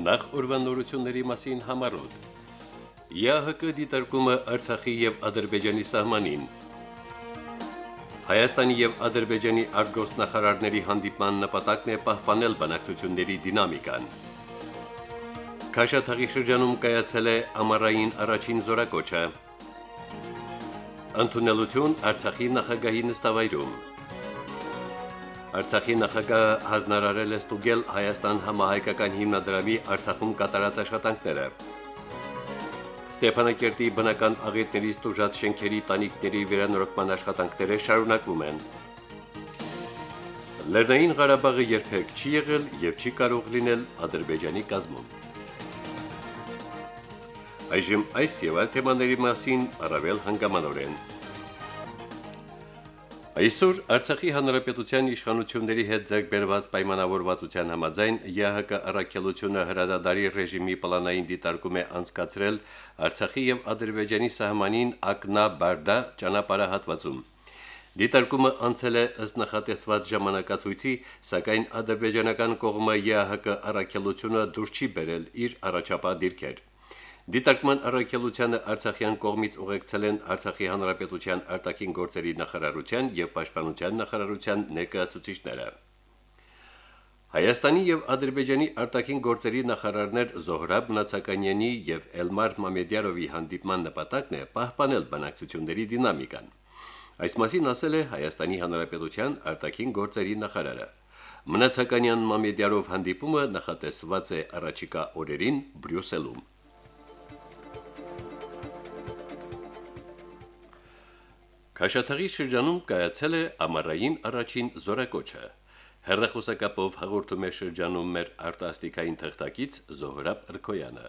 Նախ ուրվանորությունների մասին համարոտ։ ԵԱՀԿ դիտարկումը Արցախի եւ Ադրբեջանի սահմանին։ Հայաստանի եւ Ադրբեջանի արտգործնախարարների հանդիպման նպատակն է պահպանել բանակցությունների դինամիկան։ Քաշաթաղի շրջանում կայացել է ամառային առաջին զորակոչը։ Ընդունելություն Արցախի նախագահի նստավայրում։ Արցախի նախագահը հանձնարարել է ստուգել Հայաստան համահայկական հիմնադրամի Արցախում կատարած աշխատանքները։ Ստեփանակերտի բնական աղետներից տուժած շենքերի տանիքների վերանորոգման աշխատանքները շարունակվում են։ Լեռնային Ղարաբաղը երբեք չի եղել եւ չի կարող լինել Ադրբեջանի կազմում։ Այժմ այս եւ այլ թեմաների մասին առավել հանգամանորեն Այսօր Արցախի հանրապետության իշխանությունների հետ ձեռքբերված պայմանավորվածության համաձայն ԵՀԿ առաքելությունը հրադադարի ռեժիմի պլանային դիտարկում է անցկացրել Արցախի եւ Ադրբեջանի սահմանին Ակնա-Բարդա ճանապարհահատվածում։ Դիտարկումը անցել է ըստ նախատեսված ժամանակացույցի, սակայն ադրբեջանական կողմը ԵՀԿ առաքելությունը դուրս չի բերել իր առաջապահ դիրքեր։ Դիտարկման առաքելությանը Արցախյան կողմից ուղեկցել են Արցախի Հանրապետության արտաքին գործերի նախարարության եւ պաշտպանության նախարարության ներկայացուցիչները։ Հայաստանի եւ Ադրբեջանի արտաքին գործերի նախարարներ Զոհրաբ Նացականյանի եւ Էլմար Մամեդյարովի հանդիպման նպատակն է պահպանել բանակցությունների դինամիկան։ Այս մասին ասել է Հայաստանի Հանրապետության արտաքին գործերի նախարարը։ Մնացականյան Մամեդյարով հանդիպումը նախատեսված է առաջիկա օրերին Բրյուսելում։ Քաշաթաղի շրջանում կայացել է ամառային առաջին զորակոչը։ Հերրախոսակապով հաղորդում է շրջանում մեր արտասթիկային թղթակից Զոհրաբ Ռքոյանը։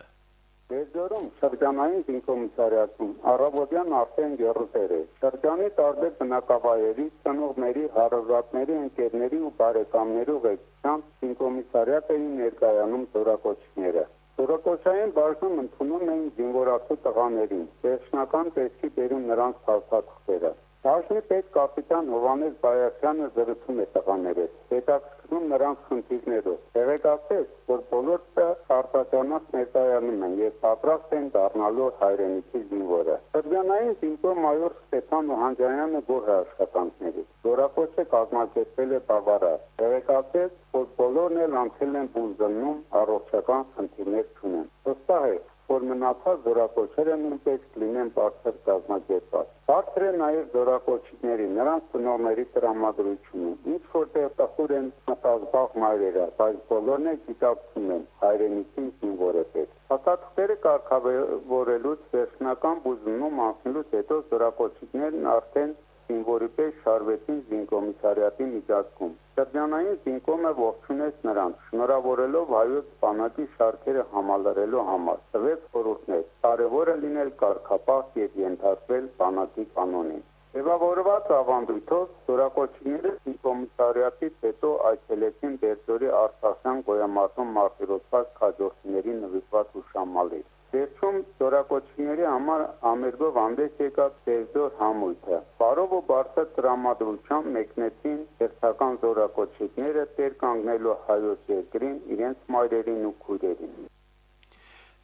Դերձորում շրջանային ինկոմիսարիատում առավոտյան արդեն գերուտեր է։ Շրջանի տարբեր բնակավայրերի, ծնողների, հարազատների, ընկերների ու բարեկամների ուղեկցությամբ ինկոմիսարիատ էին ներկայանում զորակոչները։ Զորակոչային բաժնում ընդունում էին զինվորացու տղաներին, վերջնական տեսքի բերում նրանց հաստատքները։ Դաշնի պետ կապիտան Հովանես Բայասյանը զրուցում է տղաների հետ, հետաքրքրում նրանց խնդիրներով։ Տեղեկացրեց, որ բոլորը արտադրնած ներկայանում են եւ պատրաստ են դառնալու հայրենիքի զինվորը։ Սրբյանային զինվոր մայոր Ստեփան Մոհանջյանը գոհ է աշխատանքներից։ Զորակոչը կազմակերպել է բավարար։ Տեղեկացրեց, որ բոլորն էլ անցել են բուժնում, առողջական խնդիրներ չունեն։ Վստահ է, որ մնացած զորակոչերը նույնպես կլինեն բարձր կազմակերպված։ Բարձր է նաև զորակոչիների, նրանց ծնողների տրամադրությունը։ Ինչ որտեղ տխուր են մտազբաղ մայրերը, բայց բոլորն էլ գիտակցում են հայրենիքին զինվորը պետք։ Հակատքերը կարգավորելուց վերջնական բուժումում անցնելուց հետո զորակոչիներն արդեն զինվորի պես շարվեցին զինկոմիսարիատի միջազգում։ Շրջանային զինկոմը ողջունեց նրանց, շնորհավորելով հայոց բանակի շարքերը համալրելու համար։ Տվեց խորհուրդներ. կարևորը լինել կարգապահ եւ ենթարկվել բանակի կանոնին։ Եվավորված ավանդույթով զորակոչիները զինկոմիսարիատից հետո այցելեցին Դերձորի Արցախյան գոյամարտում մարտիրոսված քաջորդիների նվիրված ուսամալի։ Վերջում զորակոչիների համար ամերգով հանդես եկած Տերձոր համույթը։ Բարով ու բարձր տրամադրությամբ մեկնեցին հերթական զորակոչիները տեր կանգնելու հայոց երկրին, իրենց մայրերին ու քույրերին։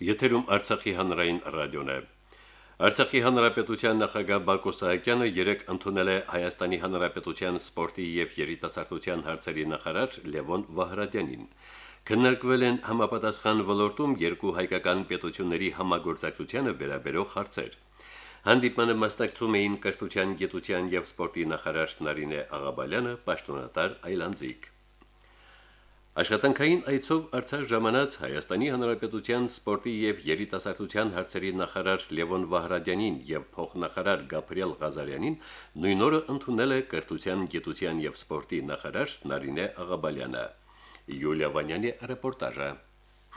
Եթերում Արցախի հանրային ռադիոն է։ Արցախի հանրապետության նախագահ Բակո Սահակյանը երեկ ընդունել է Հայաստանի հանրապետության սպորտի եւ երիտասարդության հարցերի նախարար Լևոն Վահրադյանին։ Քննարկվել են համապատասխան ոլորտում երկու հայկական պետությունների համագործակցությանը վերաբերող հարցեր։ Հանդիպանը մասնակցում էին կրթության, գիտության եւ սպորտի նախարար Նարինե Աղաբալյանը, պաշտոնատար Այլանդզիկ։ Աշխատանքային այցով Արցախ ժամանած Հայաստանի Հանրապետության սպորտի եւ երիտասարդության հարցերի նախարար Լևոն Վահրադյանին եւ փոխնախարար Գաբրիել Ղազարյանին նույն օրը ընդունել է կրթության, գիտության եւ սպորտի նախարար Նարինե Աղաբալյանը։ Юлия Ваняни, репортажа.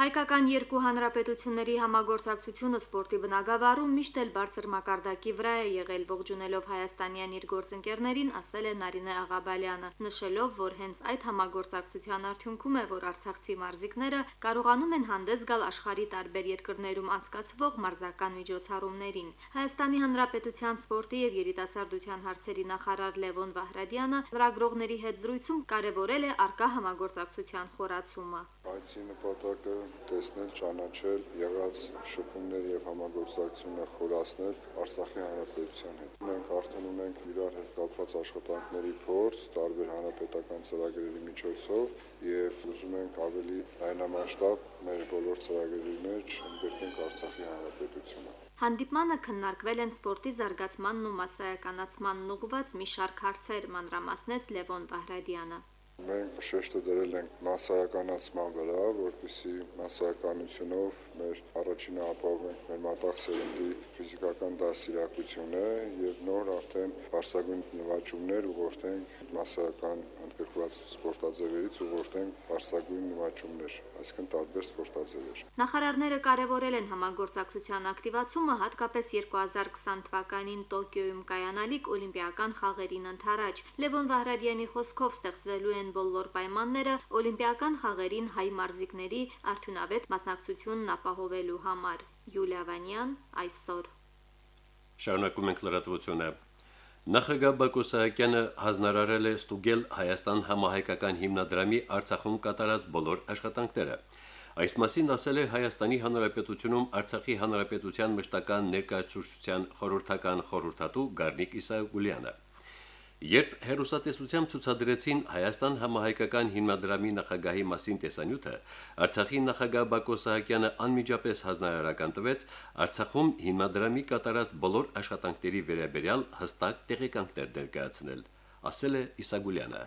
Հայկական երկու հանրապետությունների համագործակցությունը սպորտի բնագավառում միշտ էլ բարձր մակարդակի վրա է եղել ողջունելով Հայաստանյան իր գործընկերներին, ասել է Նարինե Աղաբալյանը, նշելով, որ հենց այդ համագործակցության արդյունքում է, որ արցախցի մարզիկները կարողանում են հանդես գալ աշխարհի տարբեր երկրներում անցկացվող մարզական միջոցառումներին։ Հայաստանի Հանրապետության սպորտի եւ երիտասարդության հարցերի նախարար Լևոն Վահրադյանը լրագրողների հետ զրույցում կարևորել է արկա համագործակցության խորացումը։ Այցի նպատակը տեսնել, ճանաչել եղած շփումներ եւ համագործակցությունը խորացնել Արցախի հանրապետության հետ։ Մենք արդեն ունենք իրար հետ կապված աշխատանքների փորձ տարբեր հանրապետական ծրագրերի միջոցով եւ ուզում ենք ավելի լայնամասշտաբ մեր բոլոր ծրագրերի մեջ ընդգրկենք Արցախի հանրապետությունը։ Հանդիպմանը քննարկվել են սպորտի զարգացմանն ու մասսայականացմանն ուղղված մի շարք հարցեր, մանրամասնեց Լևոն Վահրադյանը։ Մենք շեշտը դրել ենք massայականացման վրա, որպեսզի massայականությունով մեր առաջինը ապահովենք մեր մտաղ սերնդի ֆիզիկական դաստիարակությունը եւ նոր արդեն բարձրագույն նվաճումներ ուղղորդենք massայական ընդգրկված սպորտաձևերից ուղղորդենք բարձրագույն նվաճումներ, այսինքն տարբեր սպորտաձևեր։ Նախարարները կարևորել են համագործակցության ակտիվացումը հատկապես 2020 թվականին Տոկիոյում կայանալիք օլիմպիական խաղերին ընթരാճ։ Լևոն Վահրադյանի խոսքով ստեղծվելու են բոլոր պայմանները օլիմպիական խաղերին հայ մարզիկների արդյունավետ մասնակցությունն ապահովելու համար։ Յուլիա Վանյան այսօր։ Շարունակում ենք լրատվությունը։ Նախագահ Բակո Սահակյանը հանձնարարել է ստուգել Հայաստան համահայկական հիմնադրամի Արցախում կատարած բոլոր աշխատանքները։ Այս մասին ասել է Հայաստանի Հանրապետությունում Արցախի Հանրապետության մշտական ներկայացուցչության խորհրդական խորհրդատու Գառնիկ Իսահակյանը։ Երբ հերոսատեսությամբ ցուցադրեցին Հայաստան համահայկական հիմնադրամի նախագահի մասին տեսանյութը, Արցախի նախագահ Բակո Սահակյանը անմիջապես հանրարարական տվեց Արցախում հիմնադրամի կատարած բոլոր աշխատանքների վերաբերյալ հստակ տեղեկանքներ ներկայացնել, ասել է Իսագուլյանը։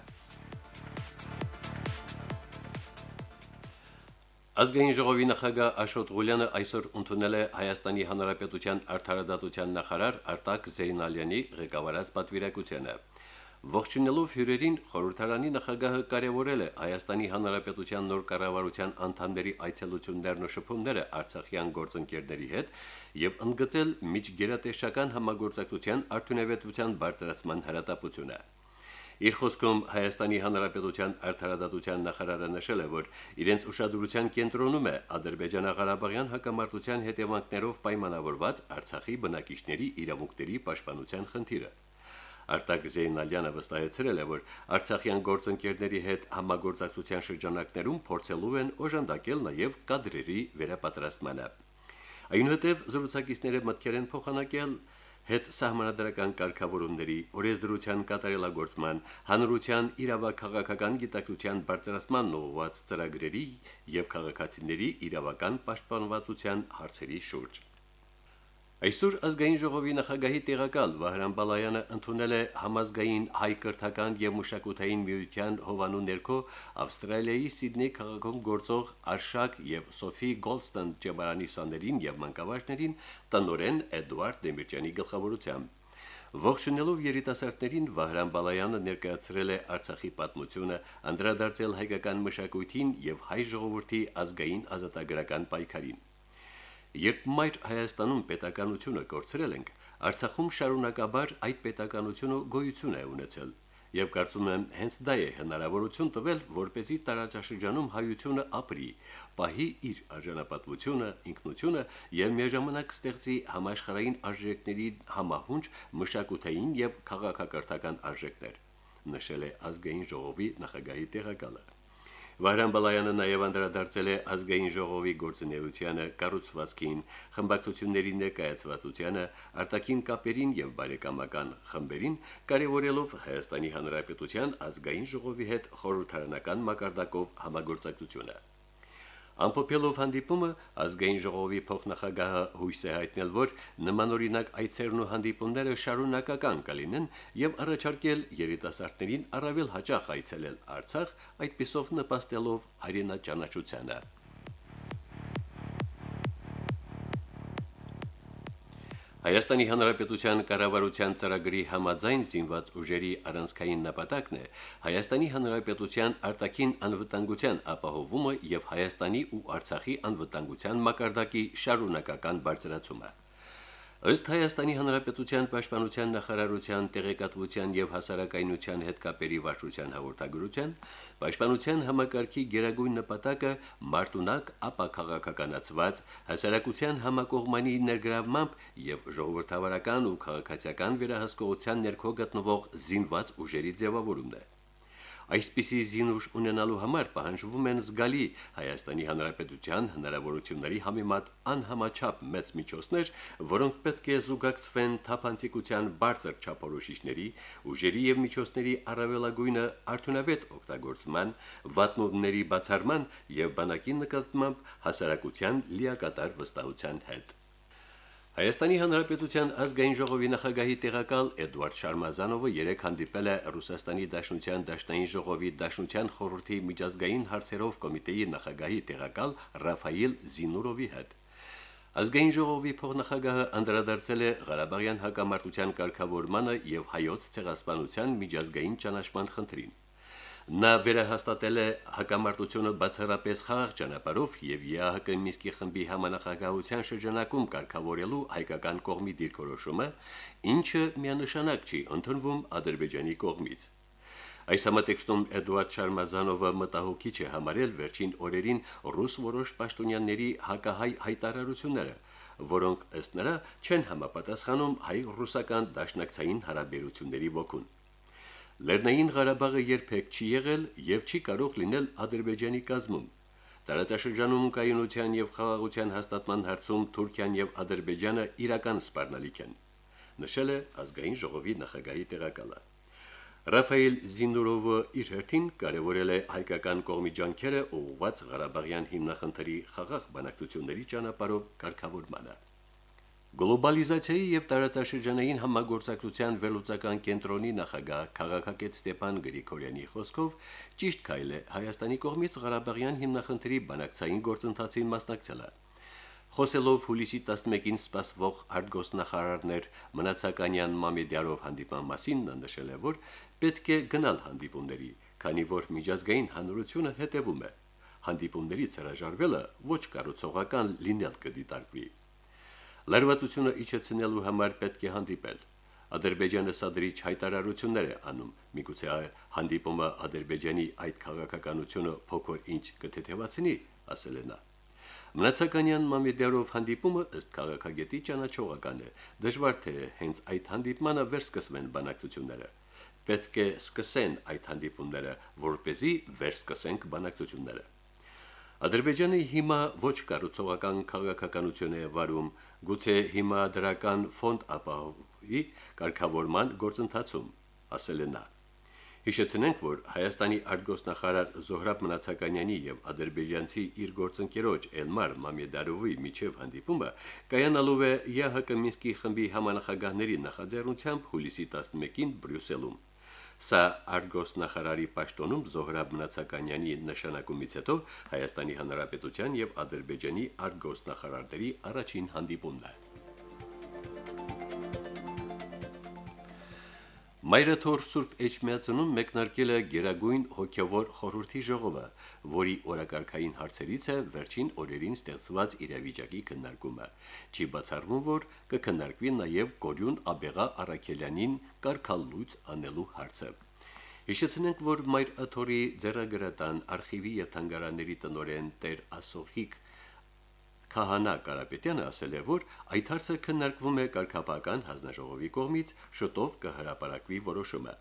Ազգային ժողովի նախագահ Աշոտ Ղուլյանը այսօր ընդունել է Հայաստանի Հանրապետության արդարադատության նախարար Արտակ Զեյնալյանի ղեկավարած պատվիրակությունը։ Ողջունելով հյուրերին խորհրդարանի նախագահը կարևորել է Հայաստանի Հանրապետության նոր կառավարության անդամների այցելություններն ու շփումները Արցախյան գործընկերների հետ եւ ընդգծել միջգերատեսչական համագործակցության արդյունավետության բարձրացման հրատապությունը։ Իր խոսքում Հայաստանի Հանրապետության արդարադատության նախարարը նշել է, որ իրենց ուշադրության կենտրոնում է Ադրբեջանա-Ղարաբաղյան հակամարտության հետևանքներով պայմանավորված Արցախի բնակիչների իրավունքների պաշտպանության խնդիրը։ Արտակ Զեյնալյանը վստահեցրել է, որ Արցախյան գործընկերների հետ համագործակցության շրջանակներում փորձելու են օժանդակել նաև կադրերի վերապատրաստմանը։ Այնուհետև զրուցակիցները մտքեր են փոխանակել հետ սահմանադրական կարգավորումների, օրենսդրության կատարելագործման, հանրության իրավաքաղաքական գիտակցության բարձրացման ուղղված ծրագրերի եւ քաղաքացիների իրավական պաշտպանվածության հարցերի շուրջ։ Այսօր ազգային ժողովի նախագահի տեղակալ Վահրամ Բալայանը ընդունել է համազգային հայ կրթական եւ մշակութային միության հովանու ներքո Ավստրալիայի Սիդնեյ քաղաքում գործող Արշակ եւ Սոֆի Գոլստոն ջեբարանի սաներին եւ մանկավարժներին տնորեն Էդուարդ Դեմիրճյանի գլխավորությամբ։ Ողջունելով երիտասարդներին Վահրամ Բալայանը ներկայացրել է Արցախի պատմությունը, անդրադարձել հայկական մշակույթին եւ հայ ժողովրդի ազգային ազատագրական պայքարին։ Երբ մայր Հայաստանում պետականությունը կորցրել ենք, Արցախում շարունակաբար այդ պետականությունը գոյություն է ունեցել եւ կարծում եմ հենց դա է հնարավորություն տվել, որպեսի տարածաշրջանում հայությունը ապրի, պահի իր արժանապատվությունը, ինքնությունը եւ միաժամանակ ստեղծի համաշխարհային արժեքների համահունչ մշակութային եւ քաղաքակրթական արժեքներ, նշել է ազգային ժողովի նախագահի տեղակալը։ Վահրամ Բալայանը նաև անդրադարձել է ազգային ժողովի գործունեությանը, կառուցվածքին, խմբակցությունների ներկայացվածությանը, արտաքին կապերին եւ բարեկամական խմբերին, կարևորելով Հայաստանի Հանրապետության ազգային ժողովի հետ խորհրդարանական մակարդակով համագործակցությունը։ Ամփոփելով հանդիպումը ազգային ժողովի փոխնախագահը հույս է հայտնել, որ նմանօրինակ այցերն ու հանդիպումները շարունակական կլինեն եւ առաջարկել երիտասարդներին առավել հաճախ այցելել Արցախ, այդպիսով նպաստելով հայրենաճանաչությանը։ Հայաստանի Հանրապետության կառավարության ծրագրի համաձայն զինված ուժերի առանցքային նպատակն է Հայաստանի Հանրապետության արտաքին անվտանգության ապահովումը եւ Հայաստանի ու Արցախի անվտանգության մակարդակի շարունակական բարձրացումը։ Ըստ Հայաստանի Հանրապետության Պաշտպանության նախարարության տեղեկատվության եւ հասարակայնության հետ կապերի վարչության հաղորդագրության, Պաշտպանության համակարգի գերագույն նպատակը մարտունակ ապակաղակականացված հասարակության համակողմանի ներգրավմամբ եւ ժողովրդավարական ու քաղաքացիական վերահսկողության ներքո գտնվող զինված ուժերի ձևավորումն է։ Այսպիսի զինուշ ունենալու համար պահանջվում են զգալի Հայաստանի Հանրապետության հնարավորությունների համեմատ անհամաչափ մեծ միջոցներ, որոնք պետք է զուգակցվեն թափանցիկության բարձր չափորոշիչների, ուժերի եւ միջոցների առավելագույնը արդյունավետ օգտագործման, վատնումների բացառման եւ բանակի նկատմամբ հասարակության լիակատար վստահության հետ։ Հայաստանի Հանրապետության ազգային ժողովի նախագահի տեղակալ Էդվարդ Շարմազանովը երեք հանդիպել է Ռուսաստանի Դաշնության Դաշնային ժողովի Դաշնության խորհրդի միջազգային հարցերով կոմիտեի նախագահի տեղակալ Ռաֆայել Զինուրովի հետ։ Ազգային ժողովի փոխնախագահը անդրադարձել է Ղարաբաղյան հակամարտության կարգավորմանը եւ հայոց ցեղասպանության միջազգային ճանաչման խնդրին։ Նա վերահաստատել է հակամարտությունը բացառապես խաղաղ ճանապարհով եւ ԵԱՀԿ Միսկի խմբի համանախագահության շրջանակում կարգավորելու հայկական կողմի դիրքորոշումը, ինչը միանշանակ չի ընդունվում Ադրբեջանի կողմից։ Այս համատեքստում Էդուարդ Շարմազանովը մտահոգիչ է համարել վերջին օրերին ռուս որոշ պաշտոնյաների հակահայ հայտարարությունները, որոնք ըստ նրա չեն համապատասխանում հայ-ռուսական դաշնակցային հարաբերությունների ոգուն։ Լեռնային Ղարաբաղը երբեք չի եղել եւ չի կարող լինել Ադրբեջանի կազմում։ Տարածաշրջանում կայունության եւ խաղաղության հաստատման հարցում Թուրքիան եւ Ադրբեջանը իրական սպառնալիք են, նշել է ազգային ժողովի նախագահի տեղակալը։ Ռաֆայել Զինուրովը իր հերթին կարևորել է հայկական կողմի ջանքերը ուղղված Ղարաբաղյան հիմնախնդրի խաղաղ բանակցությունների ճանապարհով կարգավորմանը։ Գլոբալիզացիայի եւ տարածաշրջանային համագործակցության վերլուծական կենտրոնի նախագահ քաղաքագետ Ստեփան Գրիգորյանի խոսքով ճիշտ քայլ է Հայաստանի կողմից Ղարաբաղյան հիմնախնդրի բանակցային գործընթացին մասնակցելը։ Խոսելով հուլիսի 11-ին սպասվող արտգոսնախարարներ Մնացականյան Մամեդյարով հանդիպման մասին նա նշել է, որ պետք է գնալ հանդիպումների, քանի որ միջազգային հանրությունը հետևում է։ Հանդիպումներից հրաժարվելը ոչ կառուցողական լինել կդիտարկվի։ Լարվածությունը իջեցնելու համար պետք է հանդիպել։ Ադրբեջանը սադրիչ հայտարարություններ է անում։ Միգուցե հանդիպումը Ադրբեջանի այդ քաղաքականությունը փոքր ինչ կթեթևացնի, ասել է նա։ Մնացականյան Մամեդյարով հանդիպումը ըստ քաղաքագետի ճանաչողական է։ Դժվար թե հենց այդ հանդիպմանը վերսկսվեն բանակցությունները։ Պետք է սկսեն այդ հանդիպումները, որ เป զի վերսկսենք բանակցությունները։ Ադրբեջանը հիմա ոչ կառուցողական քաղաքականություն է վարում, գուցե հիմա դրական ֆոնդ ապահովի կարգավորման գործընթացում, ասել է նա։ Հիշեցնենք, որ Հայաստանի արտգոսնախարար Զոհրաբ Մնացականյանի եւ ադրբեջանցի իր գործընկերոջ Էլմար Մամեդարովի միջև հանդիպումը կայանալու է ԵՀԿ Մինսկի խմբի համանախագահների նախաձեռնությամբ հուլիսի 11-ին Բրյուսելում։ Սա արտգոսնախարարի պաշտոնում Զոհրաբ Մնացականյանի նշանակումից հետո Հայաստանի Հանրապետության եւ Ադրբեջանի արտգոսնախարարների առաջին հանդիպումն է։ Մայրաթոր Սուրբ Էջմիածնում մեկնարկել է Գերագույն հոգևոր խորհրդի ժողովը, որի օրակարգային հարցերից է վերջին օրերին ստեղծված իրավիճակի քննարկումը։ Չի բացառվում, որ կքննարկվի նաև Գորյուն Աբեղա Արաքելյանին կարգալույց անելու հարցը։ Հիշեցնենք, որ Մայր Աթորի ձեռագրատան արխիվի եւ թանգարանների տնօրեն Տեր Ասոհիկ Քահանա Կարապետյանը ասել է, որ այդ հարցը քննարկվում է կարգապական հանձնաժողովի կողմից, շուտով կհրապարակվի որոշումը։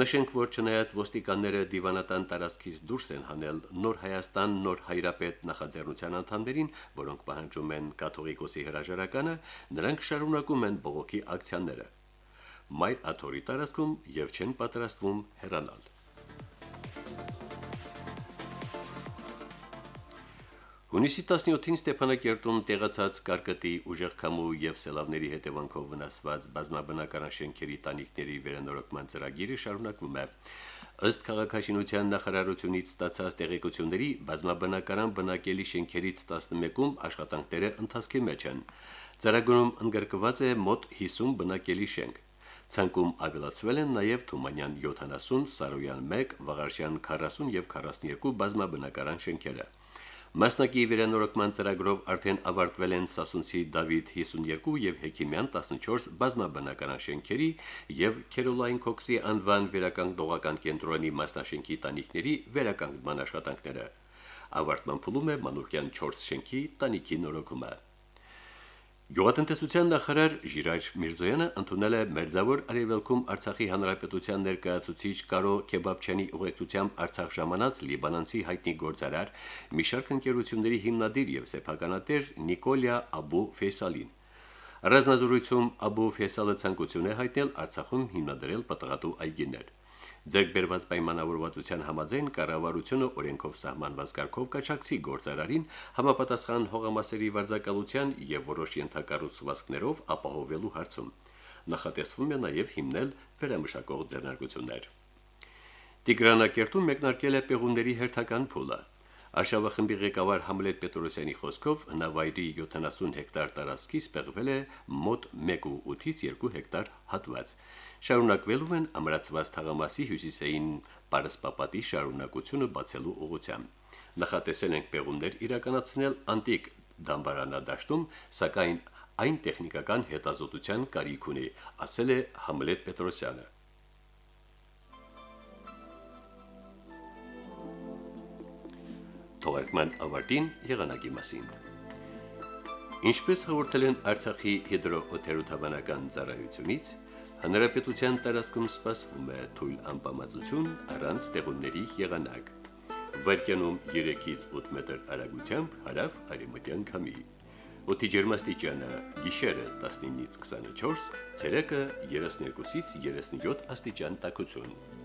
Նշենք, որ չնայած ոստիկանները դիվանատան տարածքից դուրս են հանել Նոր Հայաստան Նոր Հայրապետ նախաձեռնության անդամներին, որոնք պահանջում են կաթողիկոսի հրաժարականը, նրանք շարունակում են բողոքի ակցիաները։ Մայր աթորի տարածքում եւ չեն պատրաստվում հեռանալ։ Հունիսի 17-ին Ստեփանակերտում տեղացած կարկտի ուժեղ քամու եւ սելավների հետևանքով վնասված բազմաբնակարան շենքերի տանիքների վերանորոգման ծրագիրը շարունակվում է։ Ըստ քաղաքաշինության նախարարությունից ստացած տեղեկությունների բազմաբնակարան բնակելի շենքերից 11-ում աշխատանքները ընթացքի մեջ են։ Ծրագրում ընդգրկված է մոտ 50 բնակելի շենք։ Ցանկում ավելացվել են նաև Թումանյան 70, Սարոյան 1, Վաղարշյան 40 եւ 42 բազմաբնակարան շենքերը։ Մասնակի վերանորոգման ծրագրով արդեն ավարտվել են Սասունցի Դավիթ 52 եւ Հեքիմյան 14 բազմաբնակարան շենքերի եւ Քերոլայն Քոքսի անվան վերականգնողական կենտրոնի մասնաշենքի տանիքների վերականգնման աշխատանքները։ Ավարտման փուլում է Մանուկյան 4 շենքի տանիքի նորոգումը։ Գյուղատնտեսության նախարար Ժիրայր Միրզոյանը ընդունել է Մերձավոր Արևելքում Արցախի հանրապետության ներկայացուցիչ Կարո Քեբաբչյանի ուղեկցությամբ Արցախ ժամանած Լիբանանցի հայտնի գործարար մի շարք ընկերությունների հիմնադիր եւ սեփականատեր Նիկոլիա Աբու Ֆեյսալին։ Ռազմազորույցում Աբու Ֆեյսալը ցանկություն է հայտնել Արցախում հիմնադրել պատղատու այգիներ։ Ձերբերված պայմանավորվածության համաձայն կառավարությունը օրենքով սահմանված կարգով կաչակցի գործարարին համապատասխան հողամասերի վարձակալության եւ որոշ ենթակառուցվածքներով ապահովելու հարցում։ Նախատեսվում է նաև հիմնել վերամշակող ձեռնարկություններ։ Տիգրանակերտում մեկնարկել է պեղումների հերթական փուլը։ Արշավախմբի ղեկավար Համլետ Պետրոսյանի խոսքով հնավայրի 70 հեկտար տարածքի սպեղվել է մոտ 1.8-ից 2 հեկտար հատված։ Շարունակվելու են ամրացված թաղամասի հյուսիսային պարսպապատի շարունակությունը բացելու ուղղությամբ։ Նախատեսել ենք պեղումներ իրականացնել անտիկ դամբարանադաշտում, սակայն այն տեխնիկական հետազոտության կարիք ունի, ասել է Համլետ Պետրոսյանը։ Թողարկման ավարտին եղանակի մասին։ Ինչպես հաղորդել են Արցախի հիդրոօթերոթաբանական ծառայությունից, հանրապետության տարածքում սպասվում է թույլ անբավարարություն առանց տեղունների եղանակ։ Վարկյանում 3-ից 8 մետր արագությամբ հարավ արևմտյան քամի։ Օդի ջերմաստիճանը՝ գիշերը 19-ից 24, ցերեկը 32-ից 37 աստիճան տաքություն։